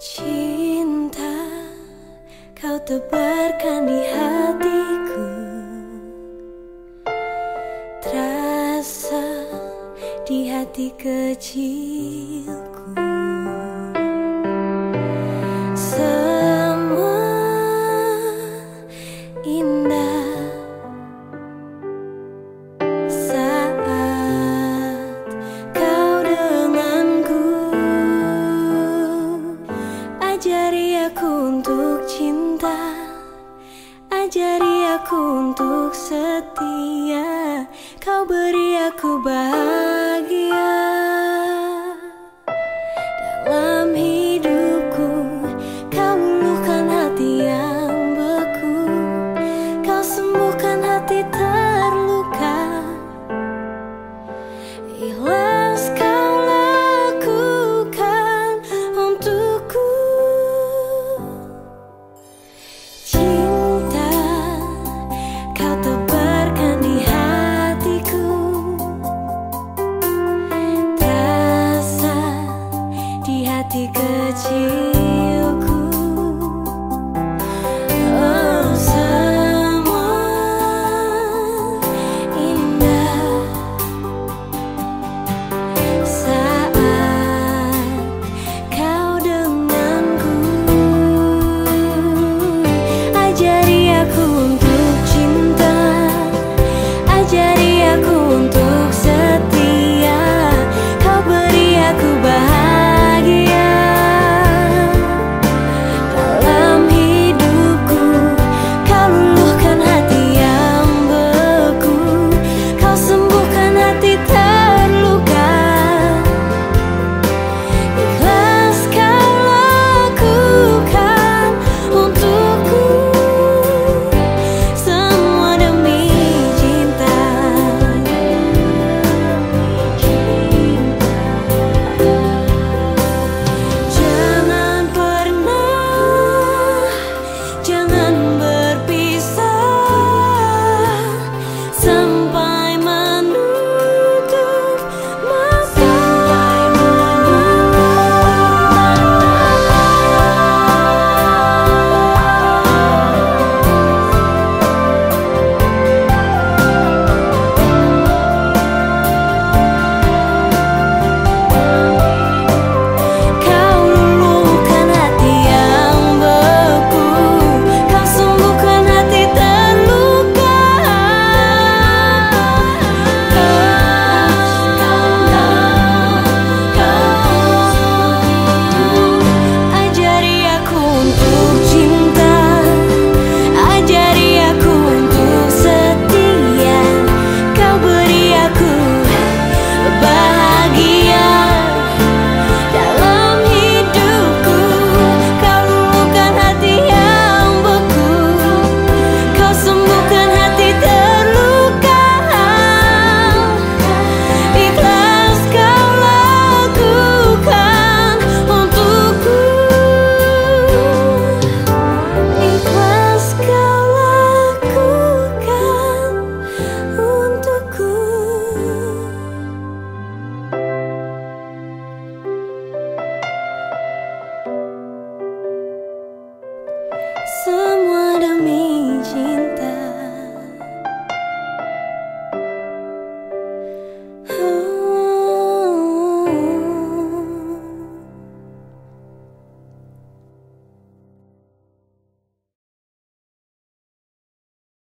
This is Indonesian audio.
Cinta kau tebarkan di hatiku. Terasa di hati kecil. Ajari aku untuk cinta. Ajari aku untuk setia. Kau beri aku bahagia. Dalam hidupku Kau luluhkan hati yang beku. Kau sembuhkan hati terluka. 的歌，记。